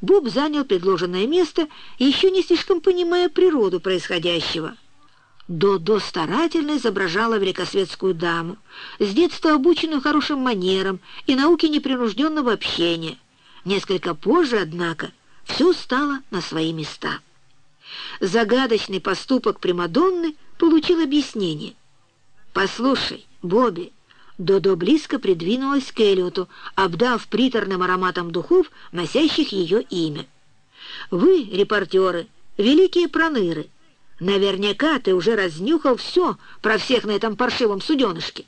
Боб занял предложенное место, еще не слишком понимая природу происходящего. Додо старательно изображала великосветскую даму, с детства обученную хорошим манерам и науке непринужденного общения. Несколько позже, однако, все стало на свои места. Загадочный поступок Примадонны получил объяснение. «Послушай, Бобби», Додо близко придвинулась к Эллиоту, обдав приторным ароматом духов, носящих ее имя. «Вы, репортеры, великие проныры. Наверняка ты уже разнюхал все про всех на этом паршивом суденышке.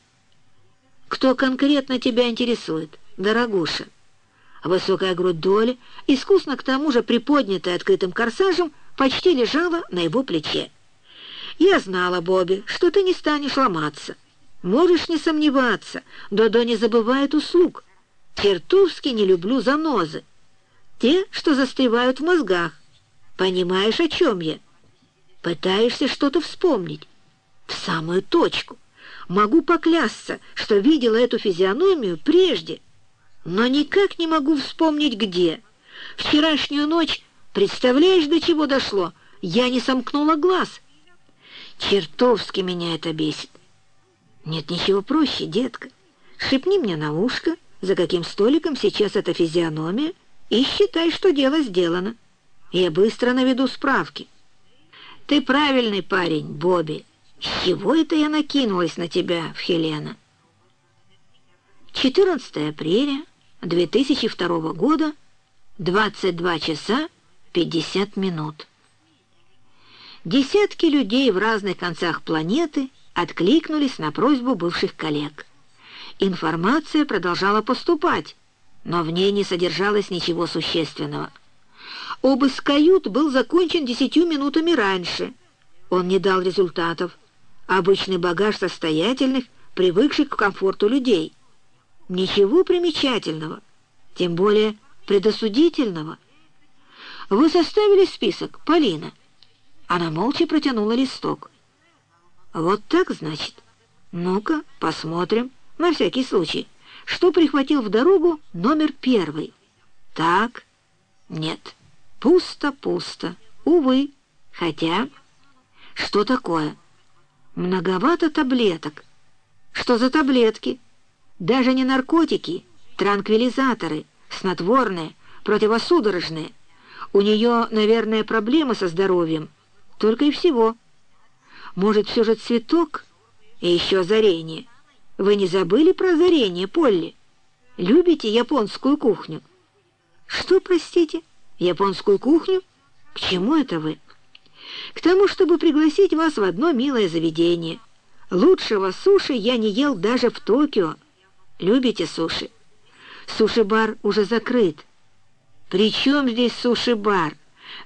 Кто конкретно тебя интересует, дорогуша?» Высокая грудь Доли, искусно к тому же приподнятая открытым корсажем, почти лежала на его плече. «Я знала, Бобби, что ты не станешь ломаться». Можешь не сомневаться, Додо не забывает услуг. Чертовски не люблю занозы. Те, что застревают в мозгах. Понимаешь, о чем я? Пытаешься что-то вспомнить. В самую точку. Могу поклясться, что видела эту физиономию прежде, но никак не могу вспомнить, где. Вчерашнюю ночь, представляешь, до чего дошло? Я не сомкнула глаз. Чертовски меня это бесит. «Нет ничего проще, детка. Шепни мне на ушко, за каким столиком сейчас эта физиономия, и считай, что дело сделано. Я быстро наведу справки». «Ты правильный парень, Бобби. С чего это я накинулась на тебя, в Хелена?» 14 апреля 2002 года, 22 часа 50 минут. Десятки людей в разных концах планеты откликнулись на просьбу бывших коллег. Информация продолжала поступать, но в ней не содержалось ничего существенного. Обыск кают был закончен десятью минутами раньше. Он не дал результатов. Обычный багаж состоятельных, привыкших к комфорту людей. Ничего примечательного, тем более предосудительного. Вы составили список, Полина. Она молча протянула листок. Вот так, значит? Ну-ка, посмотрим, на всякий случай. Что прихватил в дорогу номер первый? Так, нет, пусто-пусто, увы, хотя... Что такое? Многовато таблеток. Что за таблетки? Даже не наркотики, транквилизаторы, снотворные, противосудорожные. У нее, наверное, проблемы со здоровьем. Только и всего. Может, все же цветок? И еще озарение. Вы не забыли про озарение, Полли? Любите японскую кухню? Что, простите, японскую кухню? К чему это вы? К тому, чтобы пригласить вас в одно милое заведение. Лучшего суши я не ел даже в Токио. Любите суши? Суши-бар уже закрыт. При чем здесь суши-бар?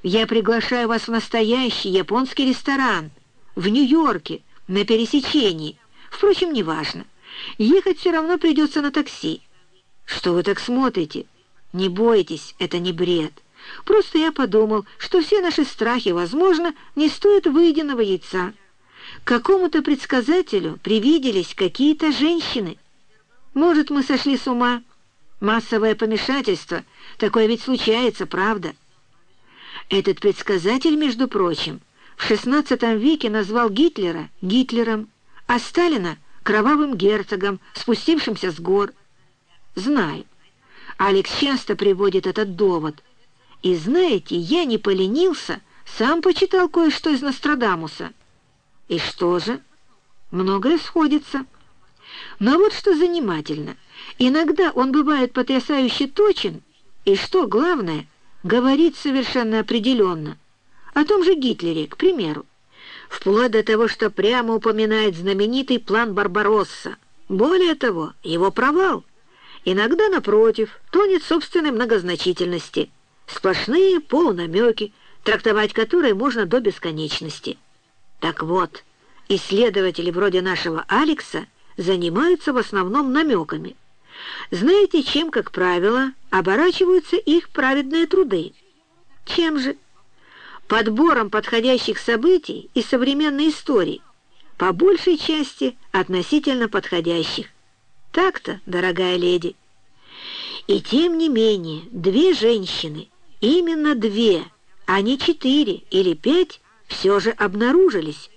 Я приглашаю вас в настоящий японский ресторан — в Нью-Йорке, на пересечении. Впрочем, неважно. Ехать все равно придется на такси. Что вы так смотрите? Не бойтесь, это не бред. Просто я подумал, что все наши страхи, возможно, не стоят выеденного яйца. Какому-то предсказателю привиделись какие-то женщины. Может, мы сошли с ума? Массовое помешательство. Такое ведь случается, правда? Этот предсказатель, между прочим, в XVI веке назвал Гитлера Гитлером, а Сталина кровавым герцогом, спустившимся с гор. Знаю. Алекс часто приводит этот довод. И знаете, я не поленился, сам почитал кое-что из Нострадамуса. И что же? Многое сходится. Но вот что занимательно. Иногда он бывает потрясающе точен, и что главное, говорит совершенно определенно. О том же Гитлере, к примеру. Вплоть до того, что прямо упоминает знаменитый план Барбаросса. Более того, его провал. Иногда, напротив, тонет собственной многозначительности. Сплошные полунамеки, трактовать которые можно до бесконечности. Так вот, исследователи вроде нашего Алекса занимаются в основном намеками. Знаете, чем, как правило, оборачиваются их праведные труды? Чем же? Подбором подходящих событий из современной истории, по большей части относительно подходящих. Так-то, дорогая леди. И тем не менее, две женщины, именно две, а не четыре или пять, все же обнаружились.